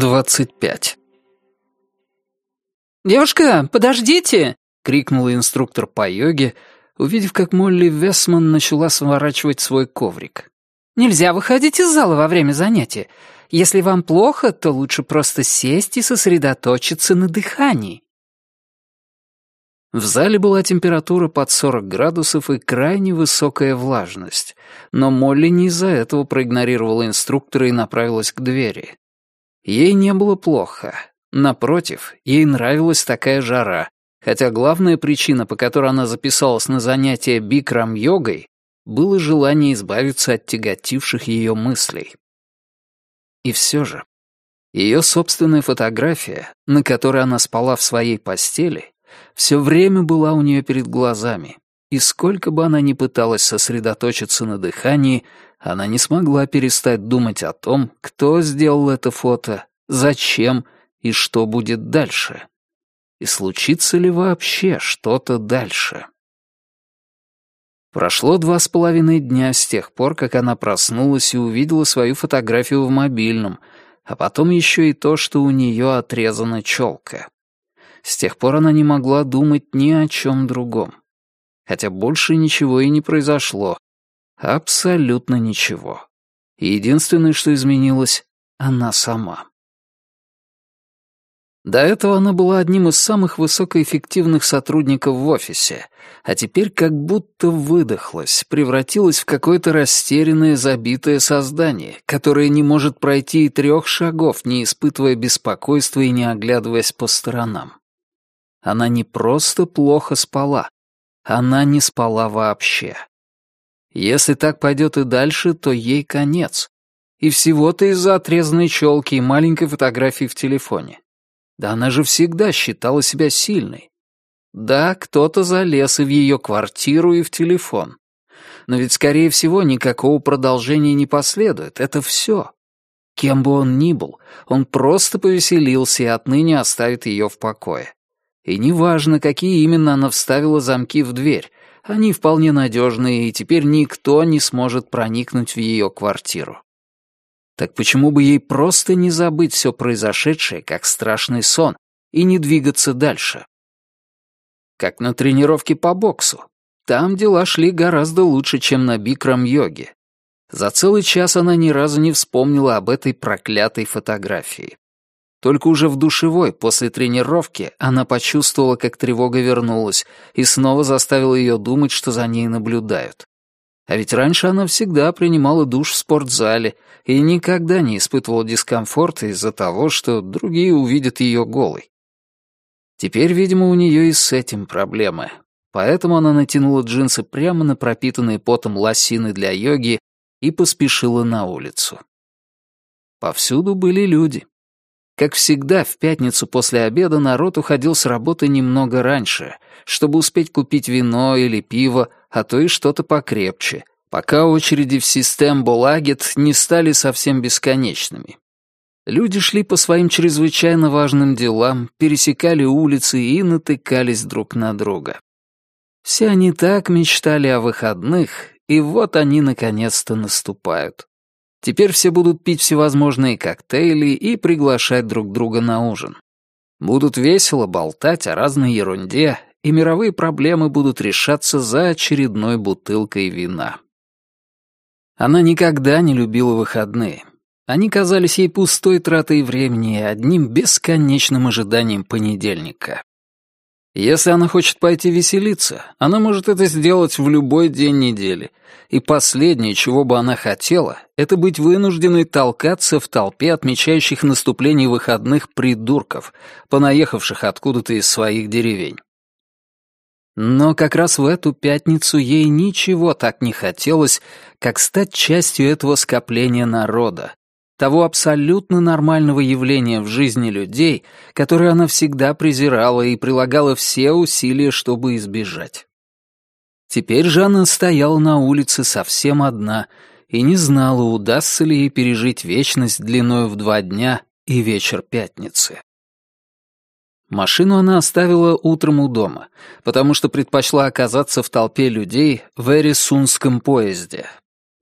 25. «Девушка, подождите!» — крикнула инструктор по йоге, увидев, как Молли Весман начала сворачивать свой коврик. «Нельзя выходить из зала во время занятия. Если вам плохо, то лучше просто сесть и сосредоточиться на дыхании». В зале была температура под 40 градусов и крайне высокая влажность, но Молли не из-за этого проигнорировала инструктора и направилась к двери. Ей не было плохо. Напротив, ей нравилась такая жара, хотя главная причина, по которой она записалась на занятия бикрам-йогой, было желание избавиться от тяготивших ее мыслей. И все же, ее собственная фотография, на которой она спала в своей постели, все время была у нее перед глазами, и сколько бы она ни пыталась сосредоточиться на дыхании, она не смогла перестать думать о том, кто сделал это фото, зачем и что будет дальше. И случится ли вообще что-то дальше? Прошло два с половиной дня с тех пор, как она проснулась и увидела свою фотографию в мобильном, а потом еще и то, что у нее отрезана челка. С тех пор она не могла думать ни о чем другом. Хотя больше ничего и не произошло, Абсолютно ничего. Единственное, что изменилось, она сама. До этого она была одним из самых высокоэффективных сотрудников в офисе, а теперь как будто выдохлась, превратилась в какое-то растерянное, забитое создание, которое не может пройти и трех шагов, не испытывая беспокойства и не оглядываясь по сторонам. Она не просто плохо спала, она не спала вообще. Если так пойдет и дальше, то ей конец. И всего-то из-за отрезанной челки и маленькой фотографии в телефоне. Да она же всегда считала себя сильной. Да, кто-то залез и в ее квартиру, и в телефон. Но ведь, скорее всего, никакого продолжения не последует. Это все. Кем бы он ни был, он просто повеселился и отныне оставит ее в покое. И неважно, какие именно она вставила замки в дверь, они вполне надежные, и теперь никто не сможет проникнуть в ее квартиру. Так почему бы ей просто не забыть все произошедшее, как страшный сон, и не двигаться дальше? Как на тренировке по боксу. Там дела шли гораздо лучше, чем на бикрам-йоге. За целый час она ни разу не вспомнила об этой проклятой фотографии. Только уже в душевой, после тренировки, она почувствовала, как тревога вернулась, и снова заставила ее думать, что за ней наблюдают. А ведь раньше она всегда принимала душ в спортзале и никогда не испытывала дискомфорта из-за того, что другие увидят ее голой. Теперь, видимо, у нее и с этим проблемы. Поэтому она натянула джинсы прямо на пропитанные потом лосины для йоги и поспешила на улицу. Повсюду были люди. Как всегда, в пятницу после обеда народ уходил с работы немного раньше, чтобы успеть купить вино или пиво, а то и что-то покрепче, пока очереди в систем Болагет не стали совсем бесконечными. Люди шли по своим чрезвычайно важным делам, пересекали улицы и натыкались друг на друга. Все они так мечтали о выходных, и вот они наконец-то наступают. Теперь все будут пить всевозможные коктейли и приглашать друг друга на ужин. Будут весело болтать о разной ерунде, и мировые проблемы будут решаться за очередной бутылкой вина. Она никогда не любила выходные. Они казались ей пустой тратой времени и одним бесконечным ожиданием понедельника. Если она хочет пойти веселиться, она может это сделать в любой день недели. И последнее, чего бы она хотела, это быть вынужденной толкаться в толпе отмечающих наступление выходных придурков, понаехавших откуда-то из своих деревень. Но как раз в эту пятницу ей ничего так не хотелось, как стать частью этого скопления народа, того абсолютно нормального явления в жизни людей, которое она всегда презирала и прилагала все усилия, чтобы избежать. Теперь же она стояла на улице совсем одна и не знала, удастся ли ей пережить вечность длиною в два дня и вечер пятницы. Машину она оставила утром у дома, потому что предпочла оказаться в толпе людей в Эрисунском поезде,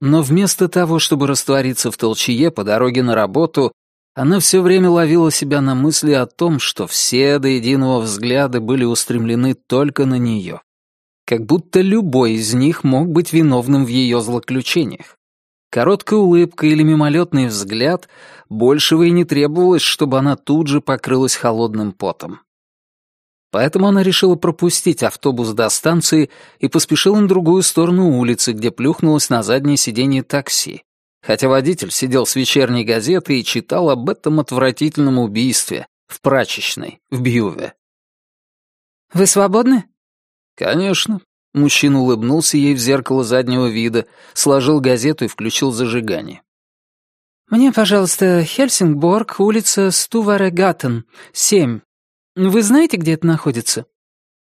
но вместо того, чтобы раствориться в толчее по дороге на работу, Она все время ловила себя на мысли о том, что все до единого взгляда были устремлены только на нее. Как будто любой из них мог быть виновным в ее злоключениях. Короткая улыбка или мимолетный взгляд, большего и не требовалось, чтобы она тут же покрылась холодным потом. Поэтому она решила пропустить автобус до станции и поспешила на другую сторону улицы, где плюхнулась на заднее сиденье такси, хотя водитель сидел с вечерней газетой и читал об этом отвратительном убийстве в прачечной, в Бьюве. «Вы свободны?» «Конечно». Мужчина улыбнулся ей в зеркало заднего вида, сложил газету и включил зажигание. «Мне, пожалуйста, Хельсингборг, улица Стуваре-Гаттен, 7. Вы знаете, где это находится?»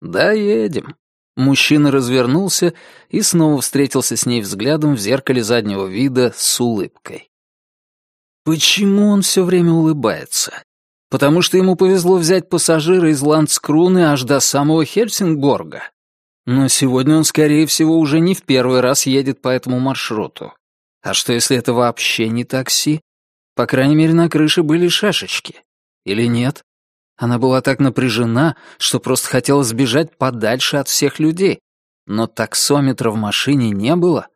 «Да, едем». Мужчина развернулся и снова встретился с ней взглядом в зеркале заднего вида с улыбкой. Почему он все время улыбается? Потому что ему повезло взять пассажира из Ландскруны аж до самого Хельсингборга. Но сегодня он, скорее всего, уже не в первый раз едет по этому маршруту. А что, если это вообще не такси? По крайней мере, на крыше были шашечки. Или нет? Она была так напряжена, что просто хотела сбежать подальше от всех людей. Но таксометра в машине не было.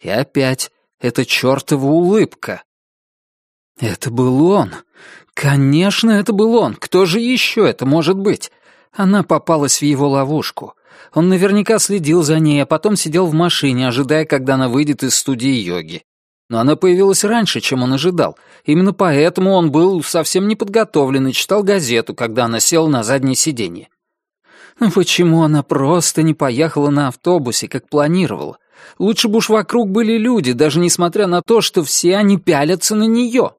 И опять эта чертова улыбка. Это был он. Конечно, это был он. Кто же еще это может быть? Она попалась в его ловушку. Он наверняка следил за ней, а потом сидел в машине, ожидая, когда она выйдет из студии йоги. Но она появилась раньше, чем он ожидал. Именно поэтому он был совсем не подготовлен и читал газету, когда она села на заднее сиденье. Ну почему она просто не поехала на автобусе, как планировала? Лучше бы уж вокруг были люди, даже несмотря на то, что все они пялятся на нее.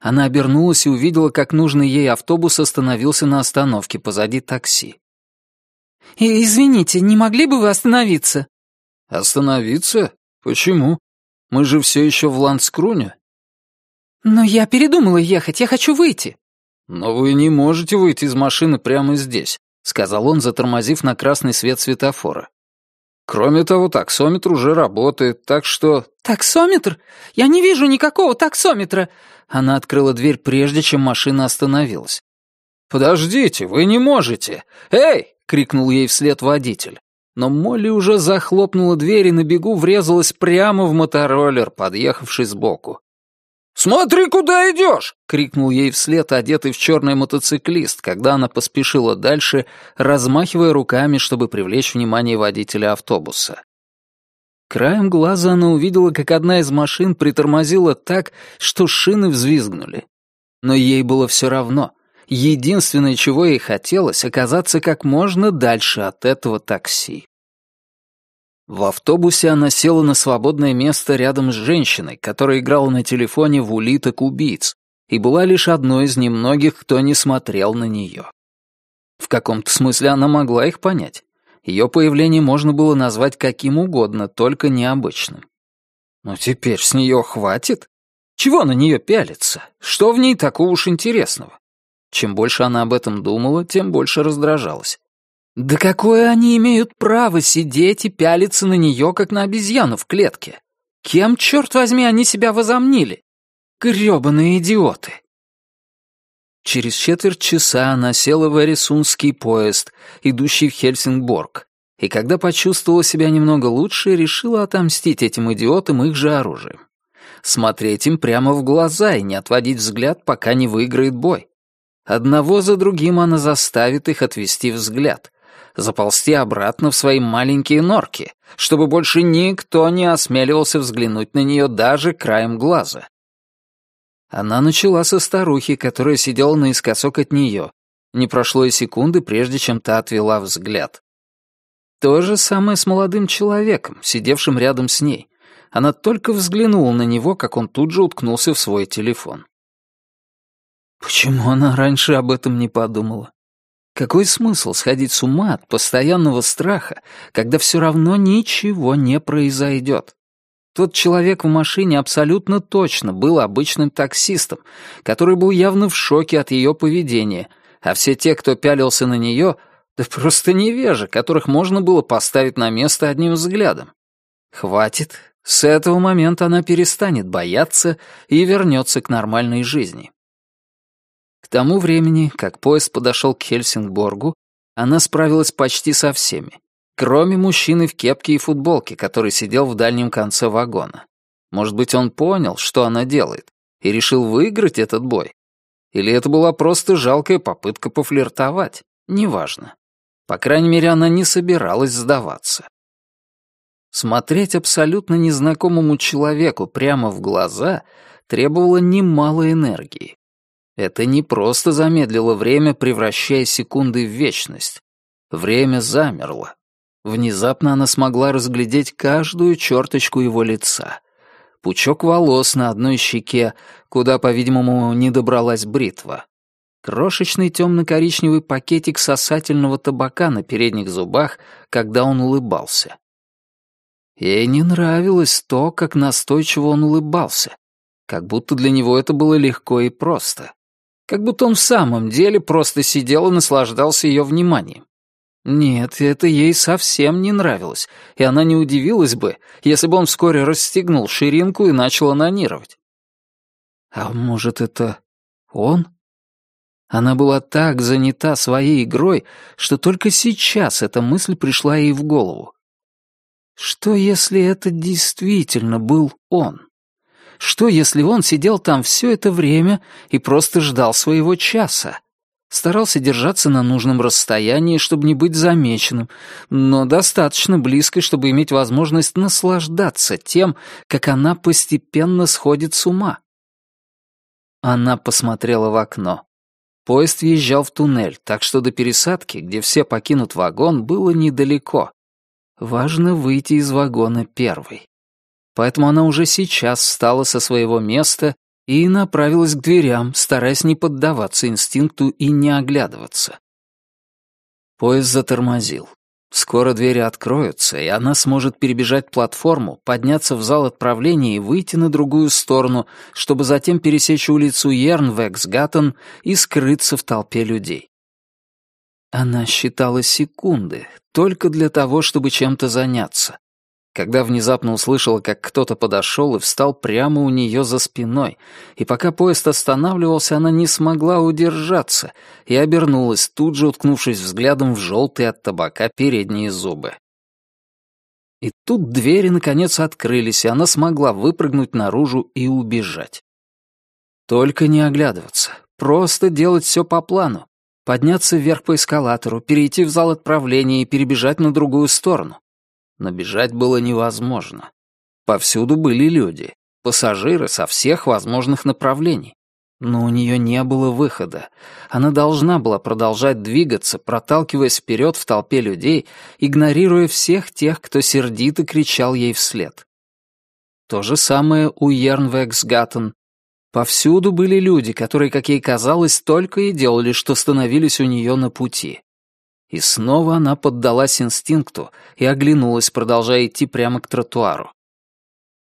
Она обернулась и увидела, как нужный ей автобус остановился на остановке позади такси. «Извините, не могли бы вы остановиться?» «Остановиться? Почему?» Мы же все еще в Ландскруне». «Но я передумала ехать, я хочу выйти». «Но вы не можете выйти из машины прямо здесь», — сказал он, затормозив на красный свет светофора. «Кроме того, таксометр уже работает, так что...» «Таксометр? Я не вижу никакого таксометра!» Она открыла дверь, прежде чем машина остановилась. «Подождите, вы не можете! Эй!» — крикнул ей вслед водитель но Молли уже захлопнула дверь и на бегу врезалась прямо в мотороллер, подъехавший сбоку. «Смотри, куда идешь!» — крикнул ей вслед одетый в черный мотоциклист, когда она поспешила дальше, размахивая руками, чтобы привлечь внимание водителя автобуса. Краем глаза она увидела, как одна из машин притормозила так, что шины взвизгнули. Но ей было все равно. Единственное, чего ей хотелось, оказаться как можно дальше от этого такси. В автобусе она села на свободное место рядом с женщиной, которая играла на телефоне в улиток убийц, и была лишь одной из немногих, кто не смотрел на нее. В каком-то смысле она могла их понять. Ее появление можно было назвать каким угодно, только необычным. Но теперь с нее хватит? Чего на нее пялиться? Что в ней такого уж интересного? Чем больше она об этом думала, тем больше раздражалась. Да какое они имеют право сидеть и пялиться на нее, как на обезьяну в клетке? Кем, черт возьми, они себя возомнили? Грёбаные идиоты. Через четверть часа она села в Эрисунский поезд, идущий в Хельсингборг, и когда почувствовала себя немного лучше, решила отомстить этим идиотам их же оружием. Смотреть им прямо в глаза и не отводить взгляд, пока не выиграет бой. Одного за другим она заставит их отвести взгляд, заползти обратно в свои маленькие норки, чтобы больше никто не осмеливался взглянуть на нее даже краем глаза. Она начала со старухи, которая сидела наискосок от нее. Не прошло и секунды, прежде чем та отвела взгляд. То же самое с молодым человеком, сидевшим рядом с ней. Она только взглянула на него, как он тут же уткнулся в свой телефон. Почему она раньше об этом не подумала? Какой смысл сходить с ума от постоянного страха, когда все равно ничего не произойдет? Тот человек в машине абсолютно точно был обычным таксистом, который был явно в шоке от ее поведения, а все те, кто пялился на нее, да просто невежи, которых можно было поставить на место одним взглядом. Хватит. С этого момента она перестанет бояться и вернется к нормальной жизни. К тому времени, как поезд подошел к Хельсингборгу, она справилась почти со всеми, кроме мужчины в кепке и футболке, который сидел в дальнем конце вагона. Может быть, он понял, что она делает, и решил выиграть этот бой? Или это была просто жалкая попытка пофлиртовать? Неважно. По крайней мере, она не собиралась сдаваться. Смотреть абсолютно незнакомому человеку прямо в глаза требовало немало энергии. Это не просто замедлило время, превращая секунды в вечность. Время замерло. Внезапно она смогла разглядеть каждую черточку его лица. Пучок волос на одной щеке, куда, по-видимому, не добралась бритва. Крошечный темно-коричневый пакетик сосательного табака на передних зубах, когда он улыбался. Ей не нравилось то, как настойчиво он улыбался. Как будто для него это было легко и просто. Как будто он в самом деле просто сидел и наслаждался ее вниманием. Нет, это ей совсем не нравилось, и она не удивилась бы, если бы он вскоре расстегнул ширинку и начал анонировать. А может, это он? Она была так занята своей игрой, что только сейчас эта мысль пришла ей в голову. Что, если это действительно был он? Что, если он сидел там все это время и просто ждал своего часа? Старался держаться на нужном расстоянии, чтобы не быть замеченным, но достаточно близко, чтобы иметь возможность наслаждаться тем, как она постепенно сходит с ума. Она посмотрела в окно. Поезд въезжал в туннель, так что до пересадки, где все покинут вагон, было недалеко. Важно выйти из вагона первой. Поэтому она уже сейчас встала со своего места и направилась к дверям, стараясь не поддаваться инстинкту и не оглядываться. Поезд затормозил. Скоро двери откроются, и она сможет перебежать платформу, подняться в зал отправления и выйти на другую сторону, чтобы затем пересечь улицу Ернвексгаттен и скрыться в толпе людей. Она считала секунды, только для того, чтобы чем-то заняться. Когда внезапно услышала, как кто-то подошел и встал прямо у нее за спиной, и пока поезд останавливался, она не смогла удержаться и обернулась, тут же уткнувшись взглядом в желтые от табака передние зубы. И тут двери наконец открылись, и она смогла выпрыгнуть наружу и убежать. Только не оглядываться, просто делать все по плану, подняться вверх по эскалатору, перейти в зал отправления и перебежать на другую сторону. Но бежать было невозможно. Повсюду были люди, пассажиры со всех возможных направлений. Но у нее не было выхода. Она должна была продолжать двигаться, проталкиваясь вперед в толпе людей, игнорируя всех тех, кто сердито кричал ей вслед. То же самое у Ернвексгаттен, Повсюду были люди, которые, как ей казалось, только и делали, что становились у нее на пути. И снова она поддалась инстинкту и оглянулась, продолжая идти прямо к тротуару.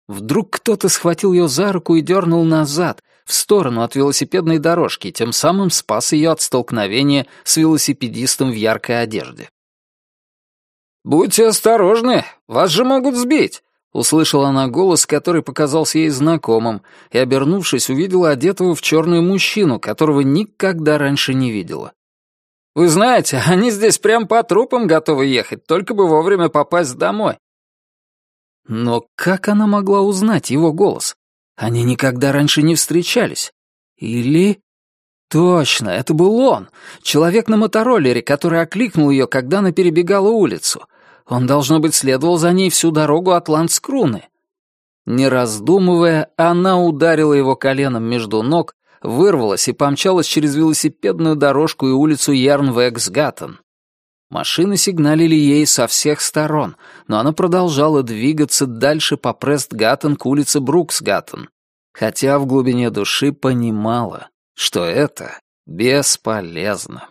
Вдруг кто-то схватил ее за руку и дернул назад, в сторону от велосипедной дорожки, тем самым спас ее от столкновения с велосипедистом в яркой одежде. «Будьте осторожны, вас же могут сбить!» Услышала она голос, который показался ей знакомым, и, обернувшись, увидела одетого в черную мужчину, которого никогда раньше не видела. «Вы знаете, они здесь прям по трупам готовы ехать, только бы вовремя попасть домой». Но как она могла узнать его голос? Они никогда раньше не встречались. Или... Точно, это был он, человек на мотороллере, который окликнул ее, когда она перебегала улицу. Он, должно быть, следовал за ней всю дорогу от Ландскруны. Не раздумывая, она ударила его коленом между ног, вырвалась и помчалась через велосипедную дорожку и улицу Ярнвексгаттен. Машины сигналили ей со всех сторон, но она продолжала двигаться дальше по Престгаттен к улице Бруксгаттен, хотя в глубине души понимала, что это бесполезно.